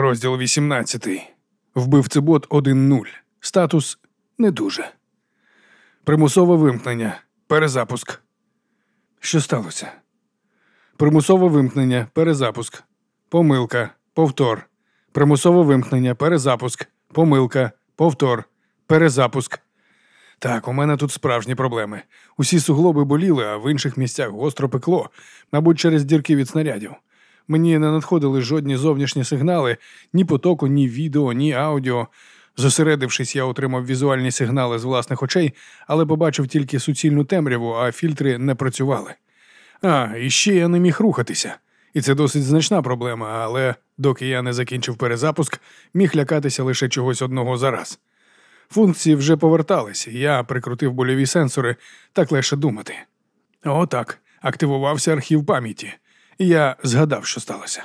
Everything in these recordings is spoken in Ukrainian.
Розділ 18. Вбивцебот 1.0. Статус не дуже. Примусове вимкнення. Перезапуск. Що сталося? Примусове вимкнення. Перезапуск. Помилка. Повтор. Примусове вимкнення. Перезапуск. Помилка. Повтор. Перезапуск. Так, у мене тут справжні проблеми. Усі суглоби боліли, а в інших місцях гостро пекло, мабуть, через дірки від снарядів. Мені не надходили жодні зовнішні сигнали, ні потоку, ні відео, ні аудіо. Зосередившись, я отримав візуальні сигнали з власних очей, але побачив тільки суцільну темряву, а фільтри не працювали. А, і ще я не міг рухатися. І це досить значна проблема, але доки я не закінчив перезапуск, міг лякатися лише чогось одного за раз. Функції вже поверталися, я прикрутив больові сенсори, так легше думати. Отак, активувався архів пам'яті, я згадав, що сталося.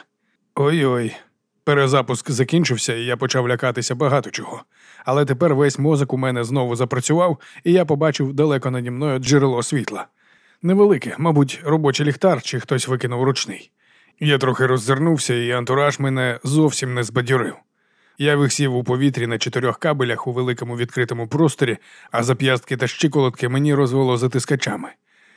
Ой-ой. Перезапуск закінчився, і я почав лякатися багато чого. Але тепер весь мозок у мене знову запрацював, і я побачив далеко наді мною джерело світла. Невелике, мабуть, робочий ліхтар чи хтось викинув ручний. Я трохи роззирнувся, і антураж мене зовсім не збадьорив. Я висів у повітрі на чотирьох кабелях у великому відкритому просторі, а зап'ястки та щиколотки мені розвело затискачами.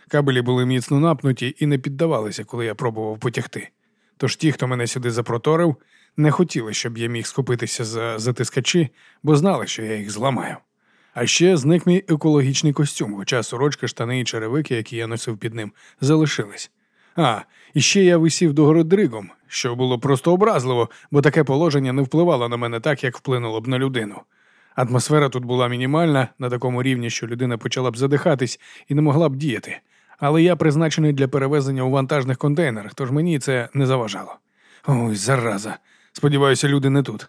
Кабелі були міцно напнуті і не піддавалися, коли я пробував потягти. Тож ті, хто мене сюди запроторив, не хотіли, щоб я міг схопитися за затискачі, бо знали, що я їх зламаю. А ще зник мій екологічний костюм, хоча сорочка, штани і черевики, які я носив під ним, залишились. А, і ще я висів догородригом, що було просто образливо, бо таке положення не впливало на мене так, як вплинуло б на людину. Атмосфера тут була мінімальна, на такому рівні, що людина почала б задихатись і не могла б діяти. Але я призначений для перевезення у вантажних контейнерах, тож мені це не заважало. Ой, зараза. Сподіваюся, люди не тут.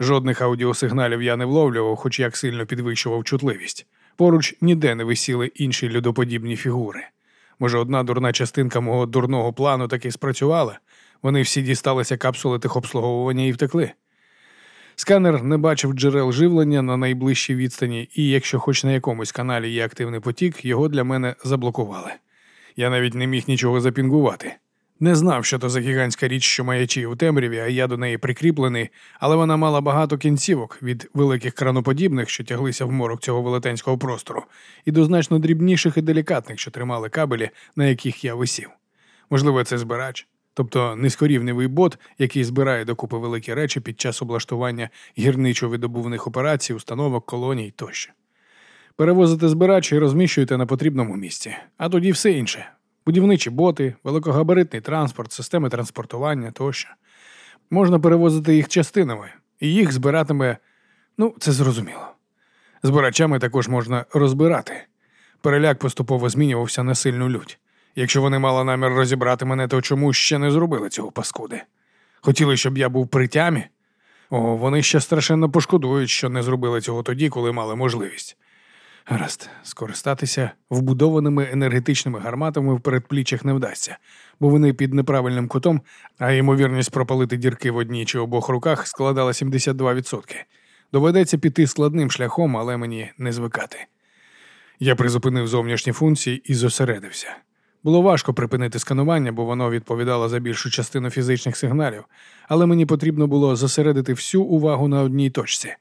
Жодних аудіосигналів я не вловлював, хоч як сильно підвищував чутливість. Поруч ніде не висіли інші людоподібні фігури. Може, одна дурна частинка мого дурного плану таки спрацювала, вони всі дісталися капсули техобслуговування і втекли. Сканер не бачив джерел живлення на найближчій відстані, і якщо хоч на якомусь каналі є активний потік, його для мене заблокували. Я навіть не міг нічого запінгувати. Не знав, що то за гігантська річ, що маячі у темряві, а я до неї прикріплений, але вона мала багато кінцівок від великих краноподібних, що тяглися в морок цього велетенського простору, і до значно дрібніших і делікатних, що тримали кабелі, на яких я висів. Можливо, це збирач, тобто низькорівневий бот, який збирає докупи великі речі під час облаштування гірничо-видобувних операцій, установок, колоній тощо. Перевозите збирач і розміщуєте на потрібному місці, а тоді все інше будівничі боти, великогабаритний транспорт, системи транспортування тощо. Можна перевозити їх частинами, і їх збиратиме, ну, це зрозуміло. Збирачами також можна розбирати. Переляк поступово змінювався на сильну лють. Якщо вони мали намір розібрати мене, то чому ще не зробили цього паскуди? Хотіли, щоб я був при тямі? О, вони ще страшенно пошкодують, що не зробили цього тоді, коли мали можливість. Гаразд, скористатися вбудованими енергетичними гарматами в передпліччях не вдасться, бо вони під неправильним кутом, а ймовірність пропалити дірки в одній чи обох руках складала 72%. Доведеться піти складним шляхом, але мені не звикати. Я призупинив зовнішні функції і зосередився. Було важко припинити сканування, бо воно відповідало за більшу частину фізичних сигналів, але мені потрібно було зосередити всю увагу на одній точці.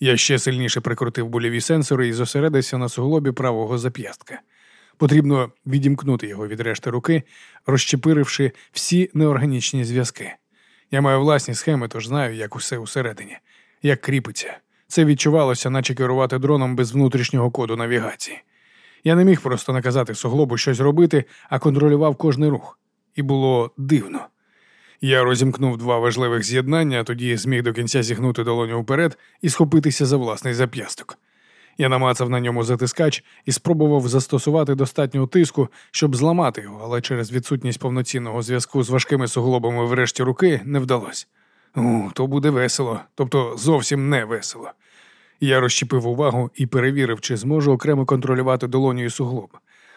Я ще сильніше прикрутив боліві сенсори і зосередився на суглобі правого зап'ястка. Потрібно відімкнути його від решти руки, розчепиривши всі неорганічні зв'язки. Я маю власні схеми, тож знаю, як усе усередині, як кріпиться. Це відчувалося, наче керувати дроном без внутрішнього коду навігації. Я не міг просто наказати суглобу щось робити, а контролював кожний рух. І було дивно. Я розімкнув два важливих з'єднання, тоді зміг до кінця зігнути долоню вперед і схопитися за власний зап'ясток. Я намацав на ньому затискач і спробував застосувати достатньо тиску, щоб зламати його, але через відсутність повноцінного зв'язку з важкими суглобами врешті руки не вдалося. У, то буде весело, тобто зовсім не весело. Я розщепив увагу і перевірив, чи зможу окремо контролювати долоню і суглоб.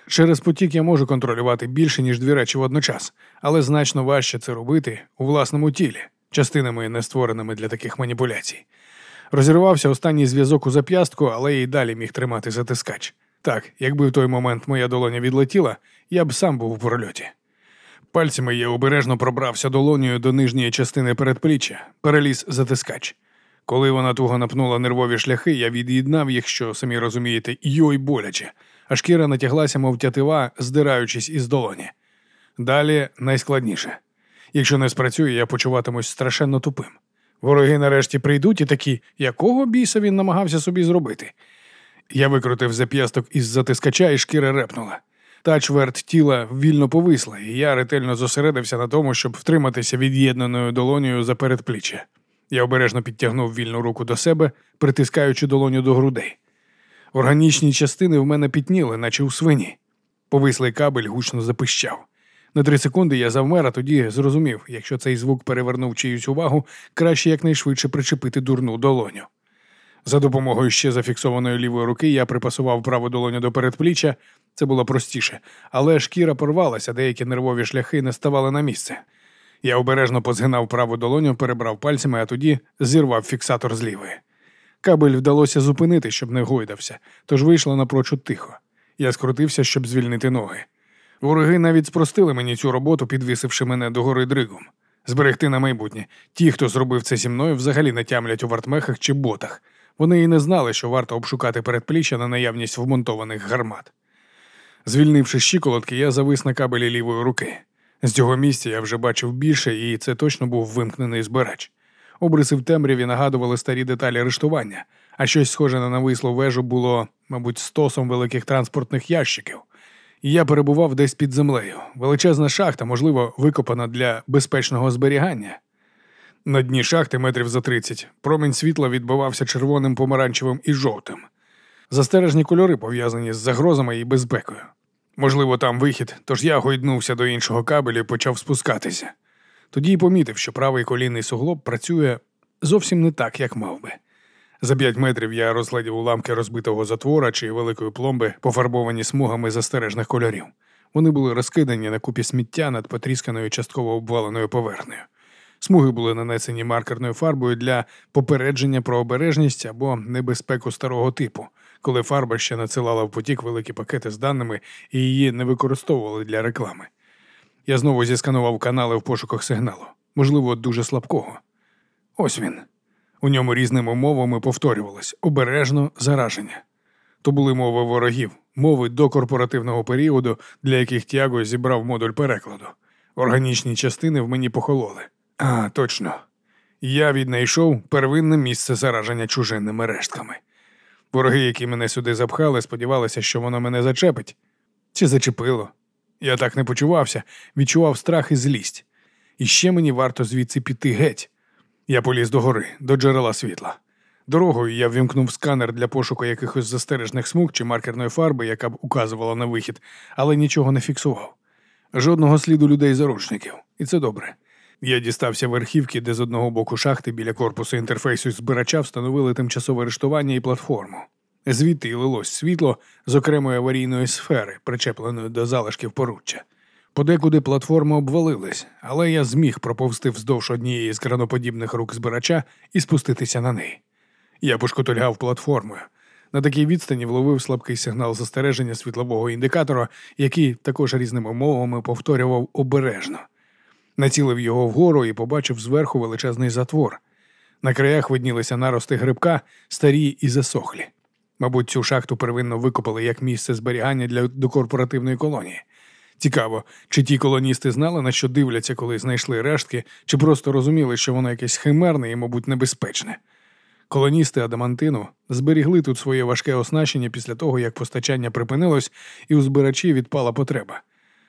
Через потік я можу контролювати більше, ніж дві речі водночас, але значно важче це робити у власному тілі, частинами не створеними для таких маніпуляцій. Розірвався останній зв'язок у зап'ястку, але і далі міг тримати затискач. Так, якби в той момент моя долоня відлетіла, я б сам був у прольоті. Пальцями я обережно пробрався долонею до нижньої частини передпліччя, переліз затискач. Коли вона туго напнула нервові шляхи, я від'єднав їх, що самі розумієте, йой боляче, а шкіра натяглася, мов тятива, здираючись із долоні. Далі найскладніше. Якщо не спрацює, я почуватимусь страшенно тупим. Вороги нарешті прийдуть і такі, якого біса він намагався собі зробити. Я викрутив зап'ясток із затискача, і шкіра репнула. Та чверть тіла вільно повисла, і я ретельно зосередився на тому, щоб втриматися від'єднаною долонею за передпліччя. Я обережно підтягнув вільну руку до себе, притискаючи долоню до грудей. Органічні частини в мене пітніли, наче у свині. Повислий кабель гучно запищав. На три секунди я завмер, а тоді зрозумів, якщо цей звук перевернув чиюсь увагу, краще якнайшвидше причепити дурну долоню. За допомогою ще зафіксованої лівої руки я припасував праву долоню до передпліччя. Це було простіше, але шкіра порвалася, деякі нервові шляхи не ставали на місце. Я обережно позгинав праву долоню, перебрав пальцями, а тоді зірвав фіксатор з. Кабель вдалося зупинити, щоб не гойдався, тож вийшло напрочуд тихо. Я скрутився, щоб звільнити ноги. Вороги навіть спростили мені цю роботу, підвісивши мене до гори дригом. Зберегти на майбутнє. Ті, хто зробив це зі мною, взагалі не тямлять у вартмехах чи ботах. Вони і не знали, що варто обшукати передпліччя на наявність вмонтованих гармат. Звільнивши щиколотки, я завис на кабелі лівої руки. З цього місця я вже бачив більше, і це точно був вимкнений збирач. Обриси в темряві нагадували старі деталі арештування, а щось схоже на навислу вежу було, мабуть, стосом великих транспортних ящиків. І я перебував десь під землею. Величезна шахта, можливо, викопана для безпечного зберігання. На дні шахти метрів за тридцять промінь світла відбивався червоним, помаранчевим і жовтим. Застережні кольори пов'язані з загрозами і безпекою. Можливо, там вихід, тож я гойднувся до іншого кабелю і почав спускатися. Тоді й помітив, що правий колінний суглоб працює зовсім не так, як мав би. За п'ять метрів я розглядів уламки розбитого затвора чи великої пломби, пофарбовані смугами застережних кольорів. Вони були розкидані на купі сміття над потрісканою частково обваленою поверхнею. Смуги були нанесені маркерною фарбою для попередження про обережність або небезпеку старого типу, коли фарба ще надсилала в потік великі пакети з даними і її не використовували для реклами. Я знову зісканував канали в пошуках сигналу, можливо, дуже слабкого. Ось він. У ньому різними мовами повторювалось обережно зараження. То були мови ворогів, мови до корпоративного періоду, для яких Тяго зібрав модуль перекладу. Органічні частини в мені похололи. А, точно. Я віднайшов первинне місце зараження чужинними рештками. Вороги, які мене сюди запхали, сподівалися, що воно мене зачепить. Чи зачепило? Я так не почувався, відчував страх і злість. І ще мені варто звідси піти геть. Я поліз до гори, до джерела світла. Дорогою я ввімкнув сканер для пошуку якихось застережних смуг чи маркерної фарби, яка б указувала на вихід, але нічого не фіксував. Жодного сліду людей-заручників, і це добре. Я дістався верхівки, де з одного боку шахти біля корпусу інтерфейсу збирача встановили тимчасове арештування і платформу. Звідти лилось світло з окремої аварійної сфери, причепленої до залишків поруччя. Подекуди платформи обвалились, але я зміг проповзти вздовж однієї з краноподібних рук збирача і спуститися на неї. Я пошкотольгав платформою. На такій відстані вловив слабкий сигнал застереження світлового індикатора, який також різними мовами повторював обережно. Націлив його вгору і побачив зверху величезний затвор. На краях виднілися нарости грибка, старі і засохлі. Мабуть, цю шахту первинно викопали як місце зберігання для докорпоративної колонії. Цікаво, чи ті колоністи знали, на що дивляться, коли знайшли рештки, чи просто розуміли, що воно якесь химерне і, мабуть, небезпечне. Колоністи Адамантину зберігли тут своє важке оснащення після того, як постачання припинилось, і у збирачі відпала потреба.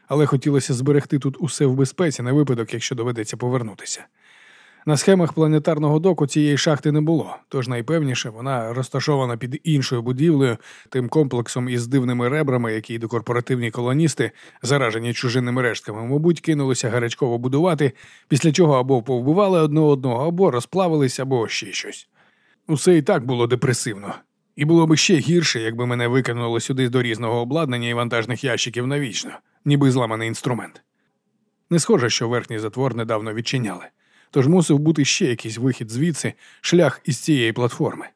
Але хотілося зберегти тут усе в безпеці на випадок, якщо доведеться повернутися. На схемах планетарного доку цієї шахти не було, тож найпевніше вона розташована під іншою будівлею, тим комплексом із дивними ребрами, які докорпоративні колоністи, заражені чужинними рештками, мабуть, кинулися гарячково будувати, після чого або повбивали одне одного, або розплавились, або ще щось. Усе і так було депресивно. І було б ще гірше, якби мене викинули сюди до різного обладнання і вантажних ящиків навічно, ніби зламаний інструмент. Не схоже, що верхній затвор недавно відчиняли тож мусив бути ще якийсь вихід звідси, шлях із цієї платформи.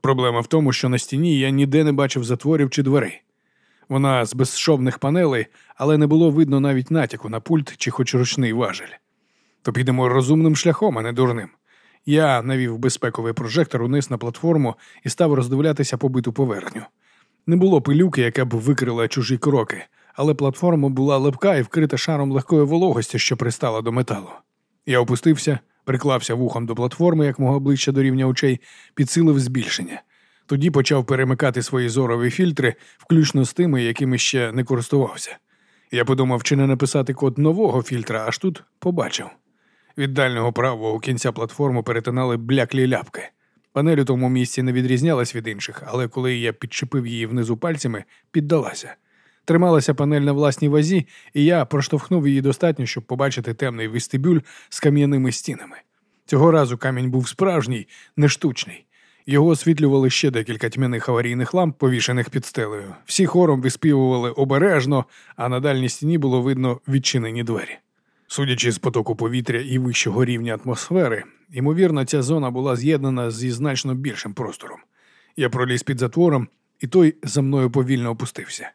Проблема в тому, що на стіні я ніде не бачив затворів чи дверей. Вона з безшовних панелей, але не було видно навіть натяку на пульт чи хоч ручний важель. То підемо розумним шляхом, а не дурним. Я навів безпековий прожектор униз на платформу і став роздивлятися побиту поверхню. Не було пилюки, яка б викрила чужі кроки, але платформа була липка і вкрита шаром легкої вологості, що пристала до металу. Я опустився, приклався вухом до платформи, як мого обличчя до рівня очей, підсилив збільшення. Тоді почав перемикати свої зорові фільтри, включно з тими, якими ще не користувався. Я подумав, чи не написати код нового фільтра, аж тут побачив. Від дальнього правого кінця платформи перетинали бляклі ляпки. Панель у тому місці не відрізнялась від інших, але коли я підчепив її внизу пальцями, піддалася. Трималася панель на власній вазі, і я проштовхнув її достатньо, щоб побачити темний вестибюль з кам'яними стінами. Цього разу камінь був справжній, не штучний. Його освітлювали ще декілька тьмяних аварійних ламп, повішених під стелею. Всі хором виспівували обережно, а на дальній стіні було видно відчинені двері. Судячи з потоку повітря і вищого рівня атмосфери, ймовірно, ця зона була з'єднана зі значно більшим простором. Я проліз під затвором, і той за мною повільно опустився.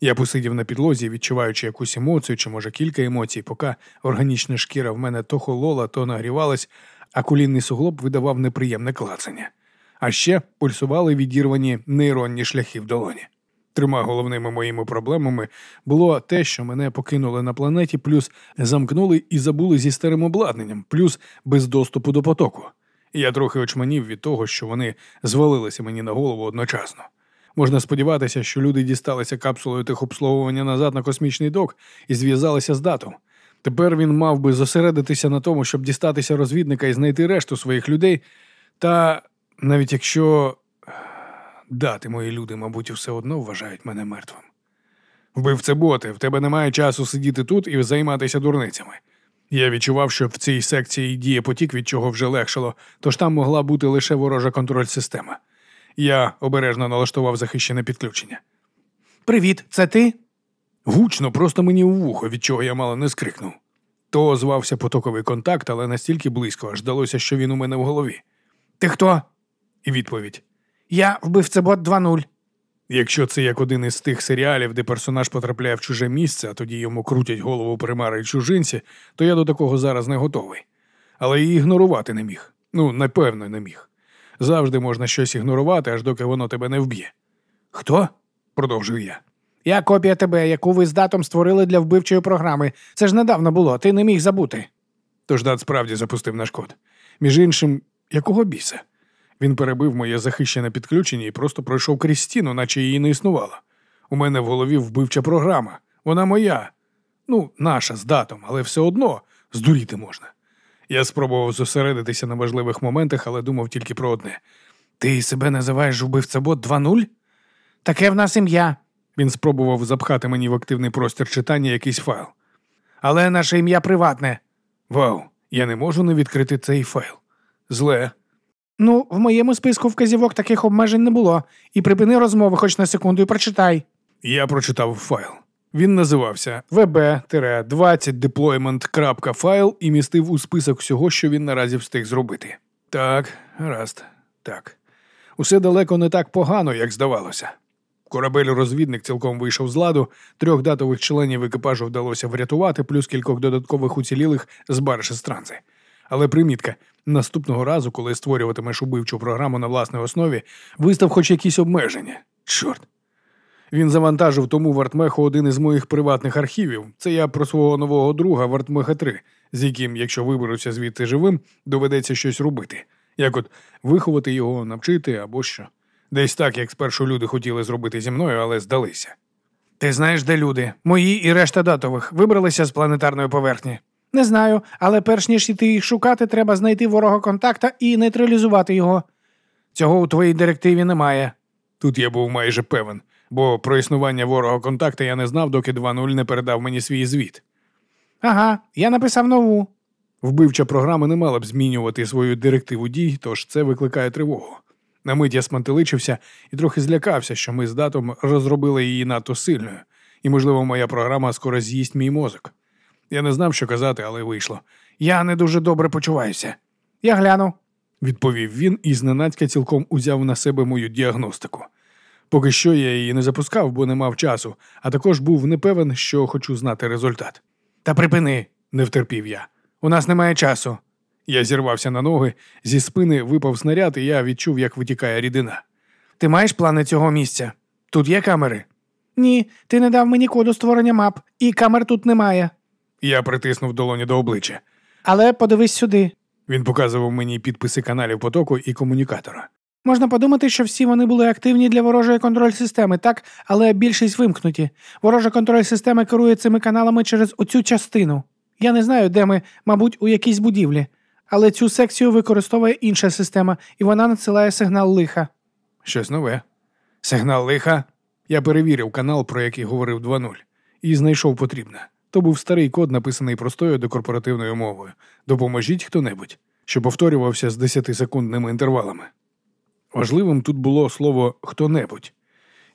Я посидів на підлозі, відчуваючи якусь емоцію чи, може, кілька емоцій, поки органічна шкіра в мене то холола, то нагрівалась, а колінний суглоб видавав неприємне клацання. А ще пульсували відірвані нейронні шляхи в долоні. Трьома головними моїми проблемами було те, що мене покинули на планеті, плюс замкнули і забули зі старим обладнанням, плюс без доступу до потоку. Я трохи очманів від того, що вони звалилися мені на голову одночасно. Можна сподіватися, що люди дісталися капсулою техобслуговування назад на космічний док і зв'язалися з датом. Тепер він мав би зосередитися на тому, щоб дістатися розвідника і знайти решту своїх людей. Та навіть якщо дати мої люди, мабуть, все одно вважають мене мертвим. Вбивце боти, в тебе немає часу сидіти тут і займатися дурницями. Я відчував, що в цій секції діє потік, від чого вже легшало, тож там могла бути лише ворожа контроль система. Я обережно налаштував захищене підключення. Привіт, це ти? Гучно, просто мені у вухо, від чого я мало не скрикнув. То звався потоковий контакт, але настільки близько, аж здалося, що він у мене в голові. Ти хто? І відповідь: Я вбивцебот 2.0. Якщо це як один із тих серіалів, де персонаж потрапляє в чуже місце, а тоді йому крутять голову примари й чужинці, то я до такого зараз не готовий. Але і ігнорувати не міг. Ну, напевно, не міг. Завжди можна щось ігнорувати, аж доки воно тебе не вб'є. Хто? Продовжую я. Я копія тебе, яку ви з датом створили для вбивчої програми. Це ж недавно було, ти не міг забути. Тож дат справді запустив наш код. Між іншим, якого біса? Він перебив моє захищене підключення і просто пройшов крізь стіну, наче її не існувало. У мене в голові вбивча програма. Вона моя. Ну, наша з датом, але все одно здуріти можна. Я спробував зосередитися на важливих моментах, але думав тільки про одне. Ти себе називаєш вбивцебот 2.0? Таке в нас ім'я. Він спробував запхати мені в активний простір читання якийсь файл. Але наше ім'я приватне. Вау, я не можу не відкрити цей файл. Зле. Ну, в моєму списку вказівок таких обмежень не було. І припини розмови хоч на секунду і прочитай. Я прочитав файл. Він називався vb-20deployment.file і містив у список всього, що він наразі встиг зробити. Так, гаразд, так. Усе далеко не так погано, як здавалося. Корабель-розвідник цілком вийшов з ладу, трьох датових членів екіпажу вдалося врятувати, плюс кількох додаткових уцілілих з баршестранзи. Але примітка наступного разу, коли створюватимеш убивчу програму на власній основі, вистав хоч якісь обмеження. Чорт. Він завантажив тому Вартмеху один із моїх приватних архівів. Це я про свого нового друга Вартмеха 3, з яким, якщо виберуся звідти живим, доведеться щось робити. Як от виховати його, навчити або що. Десь так, як спершу люди хотіли зробити зі мною, але здалися. Ти знаєш, де люди? Мої і решта датових вибралися з планетарної поверхні. Не знаю, але перш ніж іти їх шукати, треба знайти ворога контакта і нейтралізувати його. Цього у твоїй директиві немає. Тут я був майже певен, бо про існування ворога контакта я не знав, доки 2.0 не передав мені свій звіт. Ага, я написав нову. Вбивча програма не мала б змінювати свою директиву дій, тож це викликає тривогу. На мить я смантеличився і трохи злякався, що ми з датом розробили її надто сильною, і, можливо, моя програма скоро з'їсть мій мозок. Я не знав, що казати, але вийшло. Я не дуже добре почуваюся. Я гляну. Відповів він і зненацька цілком узяв на себе мою діагностику. Поки що я її не запускав, бо не мав часу, а також був непевен, що хочу знати результат. Та припини, Не втерпів я. у нас немає часу. Я зірвався на ноги, зі спини випав снаряд, і я відчув, як витікає рідина. Ти маєш плани цього місця? Тут є камери? Ні, ти не дав мені коду створення мап, і камер тут немає. Я притиснув долоні до обличчя. Але подивись сюди. Він показував мені підписи каналів потоку і комунікатора. Можна подумати, що всі вони були активні для ворожої контроль системи, так, але більшість вимкнуті. Ворожа контроль системи керує цими каналами через оцю частину. Я не знаю, де ми, мабуть, у якійсь будівлі. Але цю секцію використовує інша система, і вона надсилає сигнал лиха. Щось нове. Сигнал лиха. Я перевірив канал, про який говорив 2.0, і знайшов потрібне. То був старий код, написаний простою докорпоративною мовою. Допоможіть хто-небудь, що повторювався з 10-секундними інтервалами. Важливим тут було слово хто-небудь.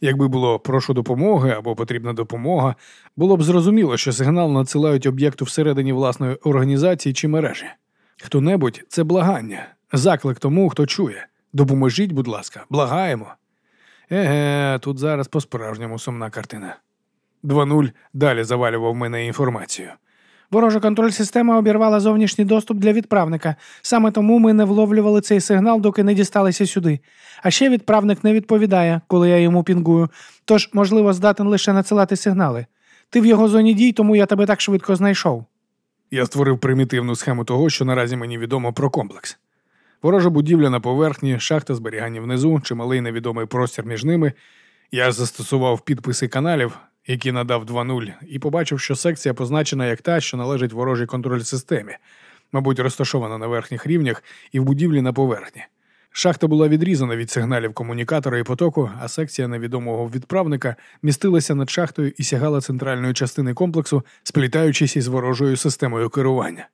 Якби було прошу допомоги або потрібна допомога, було б зрозуміло, що сигнал надсилають об'єкту всередині власної організації чи мережі. Хто-небудь це благання, заклик тому, хто чує. Допоможіть, будь ласка, благаємо. Еге, тут зараз по-справжньому сумна картина. 2.0 далі завалював мене інформацію. Ворожа контроль система обірвала зовнішній доступ для відправника. Саме тому ми не вловлювали цей сигнал, доки не дісталися сюди. А ще відправник не відповідає, коли я йому пінгую. Тож, можливо, здатен лише надсилати сигнали. Ти в його зоні дій, тому я тебе так швидко знайшов. Я створив примітивну схему того, що наразі мені відомо про комплекс. Ворожа будівля на поверхні, шахта зберігання внизу, чималий невідомий простір між ними. Я застосував підписи каналів, які надав 2.0, і побачив, що секція позначена як та, що належить ворожій контроль системі, мабуть, розташована на верхніх рівнях і в будівлі на поверхні. Шахта була відрізана від сигналів комунікатора і потоку, а секція невідомого відправника містилася над шахтою і сягала центральної частини комплексу, сплітаючись із ворожою системою керування.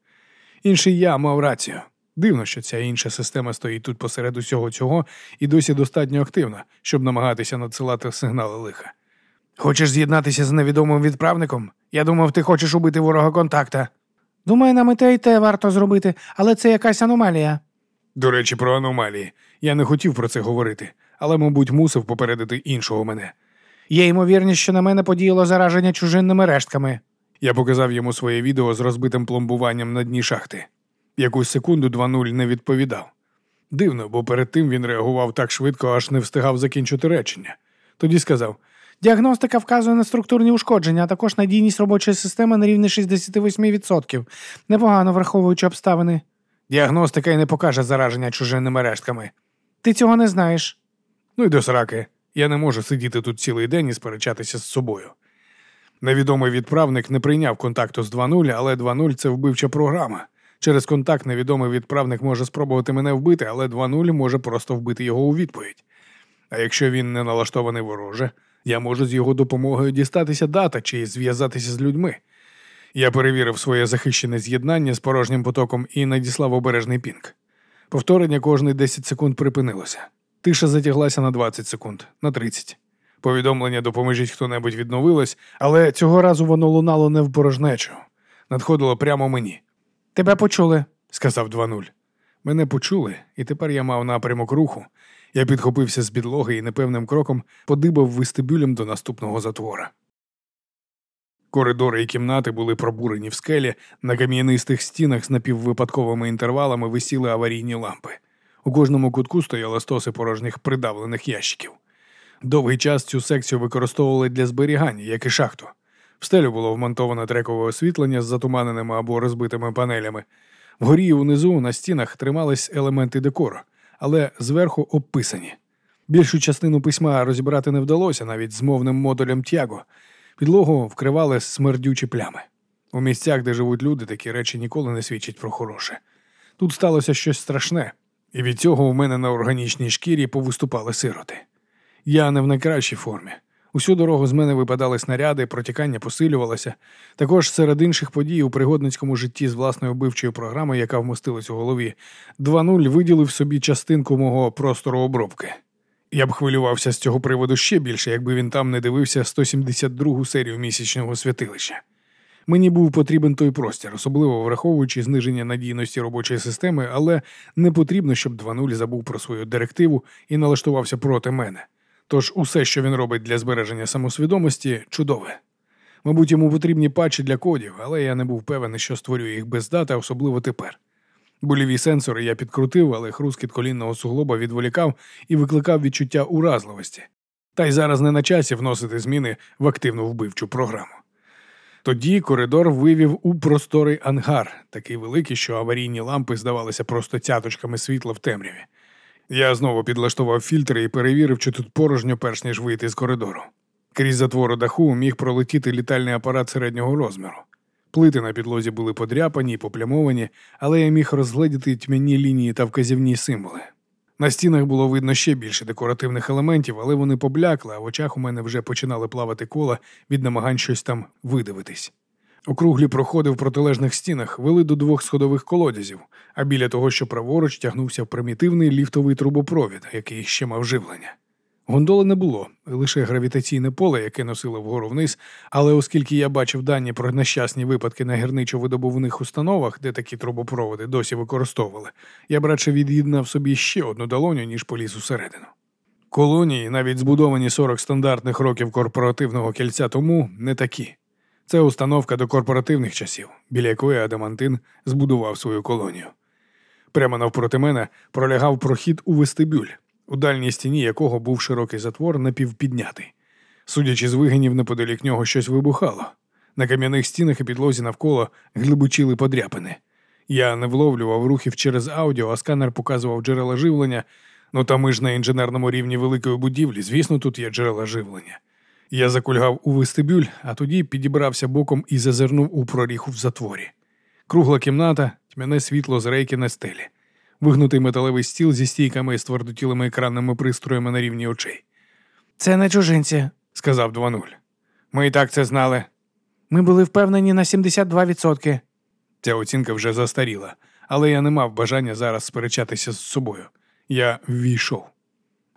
Інший я мав рацію. Дивно, що ця інша система стоїть тут посеред усього цього і досі достатньо активна, щоб намагатися надсилати сигнали лиха. Хочеш з'єднатися з невідомим відправником? Я думав, ти хочеш убити ворога контакта. Думаю, нам і те, і те варто зробити, але це якась аномалія. До речі, про аномалії. Я не хотів про це говорити, але, мабуть, мусив попередити іншого мене. Є ймовірність, що на мене подіяло зараження чужинними рештками. Я показав йому своє відео з розбитим пломбуванням на дні шахти. Якусь секунду 2.0 не відповідав. Дивно, бо перед тим він реагував так швидко, аж не встигав закінчити речення. Тоді сказав: Діагностика вказує на структурні ушкодження, а також надійність робочої системи на рівні 68%. Непогано враховуючи обставини. діагностика й не покаже зараження чужинними рештками. Ти цього не знаєш. Ну й до сраки. Я не можу сидіти тут цілий день і сперечатися з собою. Невідомий відправник не прийняв контакту з 2.0, але 2.0 – це вбивча програма. Через контакт невідомий відправник може спробувати мене вбити, але 2.0 може просто вбити його у відповідь. А якщо він не налаштований вороже, я можу з його допомогою дістатися дата чи зв'язатися з людьми. Я перевірив своє захищене з'єднання з порожнім потоком і надіслав обережний пінг. Повторення кожні 10 секунд припинилося. Тиша затяглася на 20 секунд, на 30. Повідомлення допоможіть хто-небудь відновилось, але цього разу воно лунало не в порожнечу. Надходило прямо мені, Тебе почули. сказав 2.0. Мене почули, і тепер я мав напрямок руху. Я підхопився з підлоги і непевним кроком подибав вестибюлем до наступного затвора. Коридори і кімнати були пробурені в скелі, на кам'янистих стінах з напіввипадковими інтервалами висіли аварійні лампи. У кожному кутку стояли стоси порожніх придавлених ящиків. Довгий час цю секцію використовували для зберігання, як і шахту. В стелю було вмонтоване трекове освітлення з затуманеними або розбитими панелями. Вгорі і унизу на стінах тримались елементи декору, але зверху обписані. Більшу частину письма розібрати не вдалося навіть з мовним модулем Тяго. Підлогу вкривали смердючі плями. У місцях, де живуть люди, такі речі ніколи не свідчать про хороше. Тут сталося щось страшне, і від цього у мене на органічній шкірі повиступали сироти. Я не в найкращій формі. Усю дорогу з мене випадали снаряди, протікання посилювалося. Також серед інших подій у пригодницькому житті з власною вбивчою програмою, яка вмостилась у голові, 2.0 виділив собі частинку мого простору обробки. Я б хвилювався з цього приводу ще більше, якби він там не дивився 172-гу серію місячного святилища. Мені був потрібен той простір, особливо враховуючи зниження надійності робочої системи, але не потрібно, щоб 2.0 забув про свою директиву і налаштувався проти мене. Тож усе, що він робить для збереження самосвідомості, чудове. Мабуть, йому потрібні патчі для кодів, але я не був певен, що створюю їх без дати, особливо тепер. Боліві сенсори я підкрутив, але хрускіт колінного суглоба відволікав і викликав відчуття уразливості. Та й зараз не на часі вносити зміни в активну вбивчу програму. Тоді коридор вивів у просторий ангар, такий великий, що аварійні лампи здавалися просто цяточками світла в темряві. Я знову підлаштував фільтри і перевірив, чи тут порожньо, перш ніж вийти з коридору. Крізь затвору даху міг пролетіти літальний апарат середнього розміру. Плити на підлозі були подряпані і поплямовані, але я міг розгледіти тьмяні лінії та вказівні символи. На стінах було видно ще більше декоративних елементів, але вони поблякли, а в очах у мене вже починали плавати кола від намагань щось там видивитись. Округлі проходи в протилежних стінах вели до двох сходових колодязів, а біля того, що праворуч тягнувся примітивний ліфтовий трубопровід, який ще мав живлення. Гондоли не було, лише гравітаційне поле, яке носило вгору вниз, але оскільки я бачив дані про нещасні випадки на гірничо-видобувних установах, де такі трубопроводи досі використовували, я б радше від'єднав собі ще одну долоню, ніж поліз усередину. Колонії, навіть збудовані 40 стандартних років корпоративного кільця тому, не такі. Це установка до корпоративних часів, біля якої Адамантин збудував свою колонію. Прямо навпроти мене пролягав прохід у вестибюль, у дальній стіні якого був широкий затвор напівпіднятий. Судячи з вигинів, неподалік нього щось вибухало. На кам'яних стінах і підлозі навколо глибочили подряпини. Я не вловлював рухів через аудіо, а сканер показував джерела живлення. Ну та ми ж на інженерному рівні великої будівлі, звісно, тут є джерела живлення. Я закульгав у вестибюль, а тоді підібрався боком і зазирнув у проріху в затворі. Кругла кімната, тьмяне світло з рейки на стелі, вигнутий металевий стіл зі стійками з твердотілими екранними пристроями на рівні очей. Це не чужинці, Сказав 2-0. Ми і так це знали. ми були впевнені на 72%. Ця оцінка вже застаріла, але я не мав бажання зараз сперечатися з собою. Я ввійшов.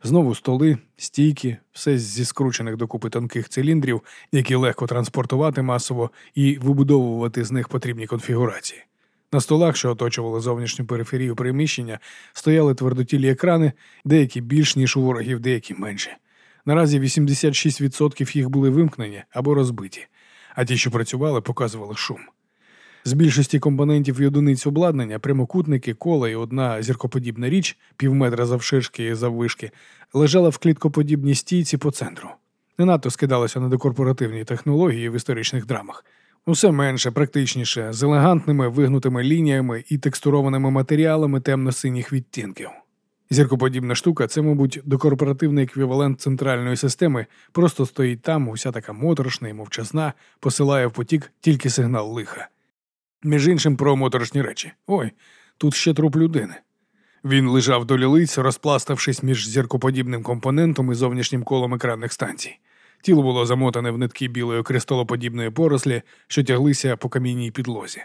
Знову столи, стійки, все зі скручених докупи тонких циліндрів, які легко транспортувати масово і вибудовувати з них потрібні конфігурації. На столах, що оточували зовнішню периферію приміщення, стояли твердотілі екрани, деякі більш, ніж у ворогів, деякі менше. Наразі 86% їх були вимкнені або розбиті, а ті, що працювали, показували шум. З більшості компонентів і одиниць обладнання прямокутники, кола і одна зіркоподібна річ, півметра завширшки і заввишки, лежала в кліткоподібній стійці по центру. Не надто скидалося на декорпоративні технології в історичних драмах. Усе менше, практичніше, з елегантними вигнутими лініями і текстурованими матеріалами темно-синіх відтінків. Зіркоподібна штука це, мабуть, докорпоративний еквівалент центральної системи, просто стоїть там, уся така моторошна і мовчазна, посилає в потік тільки сигнал лиха. Між іншим про моторошні речі. Ой, тут ще труп людини. Він лежав до лілиць, розпластавшись між зіркоподібним компонентом і зовнішнім колом екранних станцій. Тіло було замотане в нитки білої кристалоподібної порослі, що тяглися по камінній підлозі.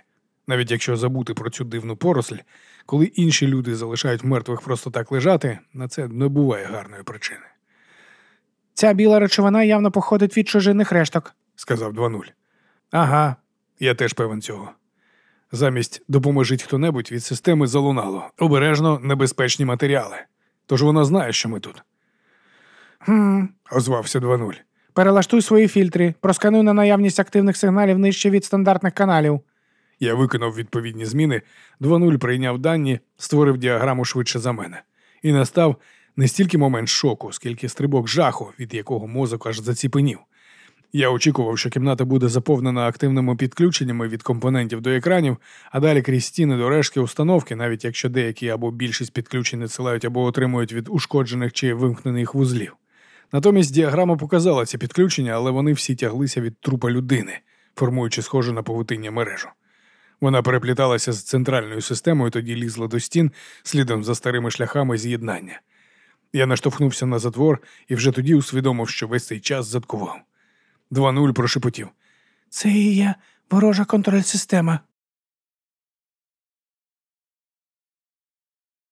Навіть якщо забути про цю дивну поросль, коли інші люди залишають мертвих просто так лежати, на це не буває гарної причини, Ця біла речовина явно походить від чужинних решток. сказав 2-0. Ага. Я теж певен цього. Замість допоможіть хто-небудь від системи залунало. Обережно небезпечні матеріали. Тож вона знає, що ми тут, Хм. озвався 2-0. Перелаштуй свої фільтри, проскануй на наявність активних сигналів нижче від стандартних каналів. Я виконав відповідні зміни, 2-0 прийняв дані, створив діаграму швидше за мене. І настав не стільки момент шоку, скільки стрибок жаху, від якого мозок аж заціпенів. Я очікував, що кімната буде заповнена активними підключеннями від компонентів до екранів, а далі крізь стіни до решки установки, навіть якщо деякі або більшість підключень надсилають або отримують від ушкоджених чи вимкнених вузлів. Натомість діаграма показала ці підключення, але вони всі тяглися від трупа людини, формуючи схожу на павутиння мережу. Вона перепліталася з центральною системою, тоді лізла до стін слідом за старими шляхами з'єднання. Я наштовхнувся на затвор і вже тоді усвідомив, що весь цей час заткував. 2-0 прошепотів. Це і є ворожа контроль-система.